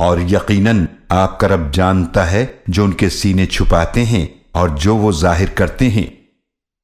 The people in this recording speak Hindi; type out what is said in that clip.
और यकीनन आपका रब जानता है जो उनके सीने छुपाते हैं और जो वो ज़ाहिर करते हैं।